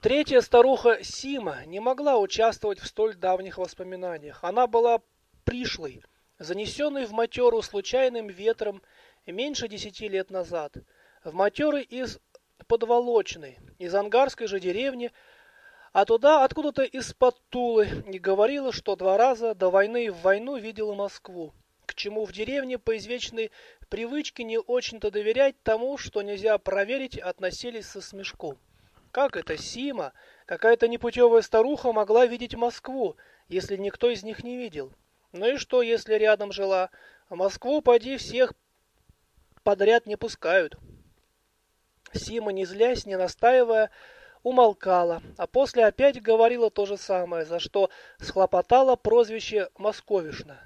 Третья старуха Сима не могла участвовать в столь давних воспоминаниях. Она была пришлой, занесенной в матеру случайным ветром меньше десяти лет назад. В матеры из Подволочной, из ангарской же деревни, а туда откуда-то из-под Тулы, и говорила, что два раза до войны в войну видела Москву, к чему в деревне по извечной привычке не очень-то доверять тому, что нельзя проверить, относились со смешком. Как это Сима, какая-то непутевая старуха, могла видеть Москву, если никто из них не видел? Ну и что, если рядом жила? В Москву, поди, всех подряд не пускают. Сима, не злясь, не настаивая, умолкала, а после опять говорила то же самое, за что схлопотала прозвище «Московишна».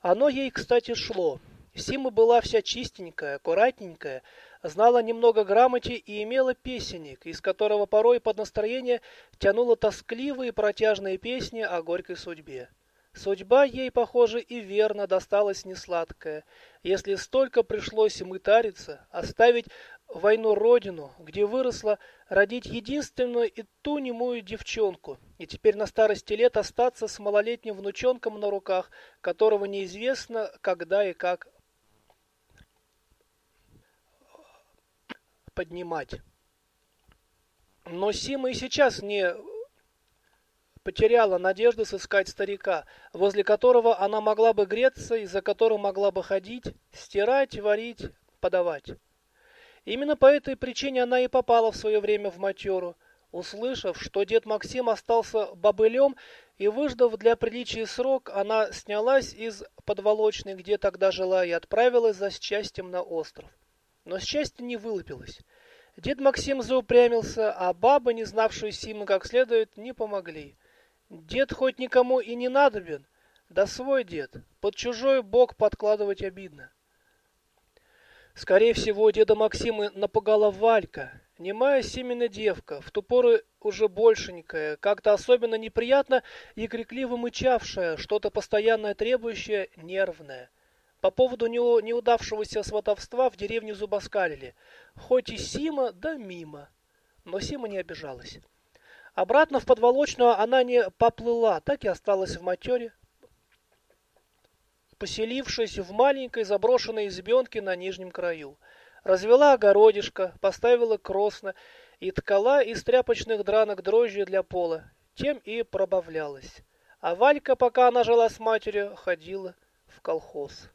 Оно ей, кстати, шло. Сима была вся чистенькая, аккуратненькая, знала немного грамоте и имела песенник, из которого порой под настроение тянула тоскливые протяжные песни о горькой судьбе. Судьба ей, похоже, и верно досталась несладкая, если столько пришлось мытариться, оставить войну родину, где выросла, родить единственную и ту немую девчонку, и теперь на старости лет остаться с малолетним внучонком на руках, которого неизвестно, когда и как поднимать. Но Сима и сейчас не потеряла надежды сыскать старика, возле которого она могла бы греться и за которым могла бы ходить, стирать, варить, подавать. Именно по этой причине она и попала в свое время в матеру, услышав, что дед Максим остался бобылем, и выждав для приличия срок, она снялась из подволочной, где тогда жила, и отправилась за счастьем на остров. Но счастье не вылупилось. Дед Максим заупрямился, а бабы, не знавшие Симы как следует, не помогли. Дед хоть никому и не надобен, да свой дед, под чужой бок подкладывать обидно. Скорее всего, деда Максима напугала Валька, немая семена девка, в ту пору уже большенькая, как-то особенно неприятно и крикливо мычавшая, что-то постоянное требующее, нервное. По поводу неудавшегося сватовства в деревне зубоскалили. Хоть и Сима, да мимо. Но Сима не обижалась. Обратно в подволочную она не поплыла, так и осталась в матере, поселившись в маленькой заброшенной избенке на нижнем краю. Развела огородишко, поставила кросно и ткала из тряпочных дранок дрожжи для пола. Тем и пробавлялась. А Валька, пока она жила с матерью, ходила в колхоз.